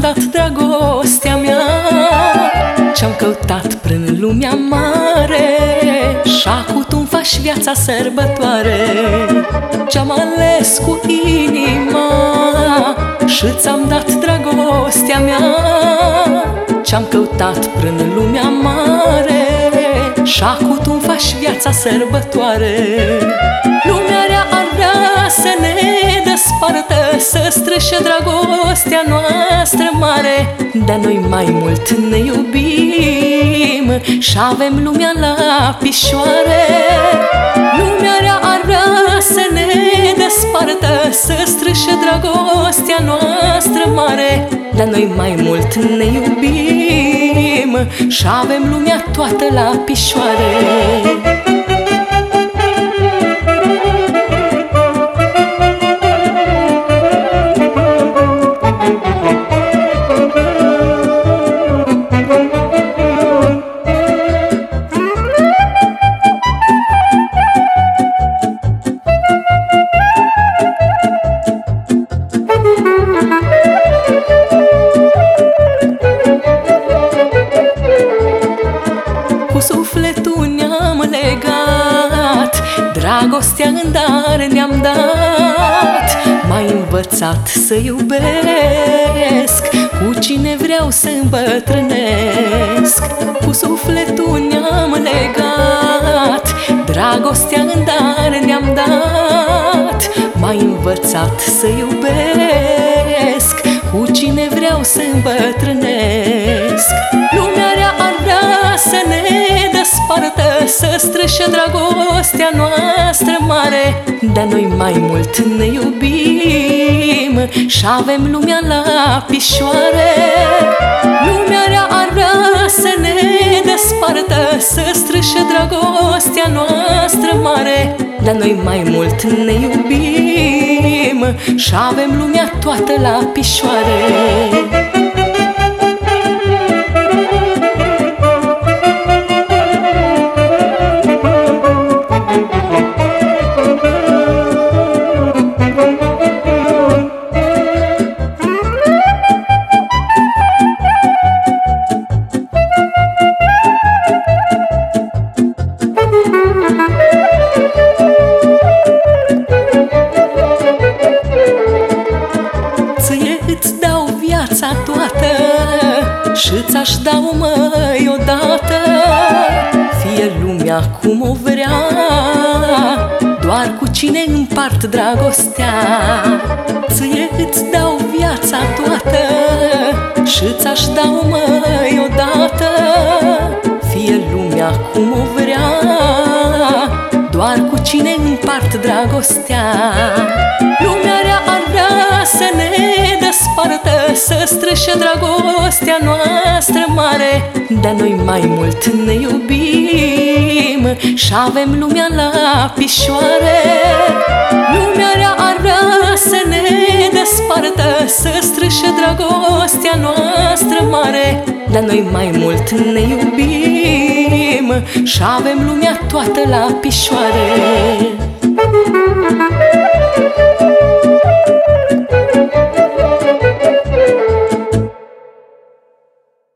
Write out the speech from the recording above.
dat dragostea mea. Ce-am căutat prin lumea mare Și acum tu faci viața sărbătoare. Ce-am ales cu inima Și ți-am dat dragostea mea. Ce-am căutat prin lumea mare Și acum tu faci viața sărbătoare. Lumea rea ar vrea să ne despartă Să strâșe dragostea noastră mare Dar noi mai mult ne iubim. Și avem lumea la pișoare Lumea rea ar vrea să ne despartă Să strâșe dragostea noastră mare. Dar noi mai mult ne iubim Și avem lumea toată la pișoare Cu sufletul ne-am legat Dragostea în dar ne-am dat. M-ai învățat să iubesc Cu cine vreau să îmbătrânesc. Cu sufletul ne-am legat Dragostea în dar ne-am dat. M-ai învățat să iubesc Cu cine vreau să îmbătrânesc. Lumea rea ar vrea să ne despartă Să strâșe dragostea noastră mare. Dar noi mai mult ne iubim Și avem lumea la pișoare. Lumea rea ar vrea să ne despartă Să strâșe dragostea noastră mare. Dar noi mai mult ne iubim Și avem lumea toată la pișoare viața toată Și ți-aș dau mai odată. Fie lumea cum o vrea Doar cu cine împart dragostea. Ție îți dau viața toată Și ți-aș dau mai odată. Fie lumea cum o vrea Doar cu cine împart dragostea. Lumea rea ar vrea să ne despartă Să strâșe dragostea noastră mare. Dar noi mai mult ne iubim Și avem lumea la pișoare. Lumea rea ar vrea să ne despartă Să strâșe dragostea noastră mare. Dar noi mai mult ne iubim Și avem lumea toată la pișoare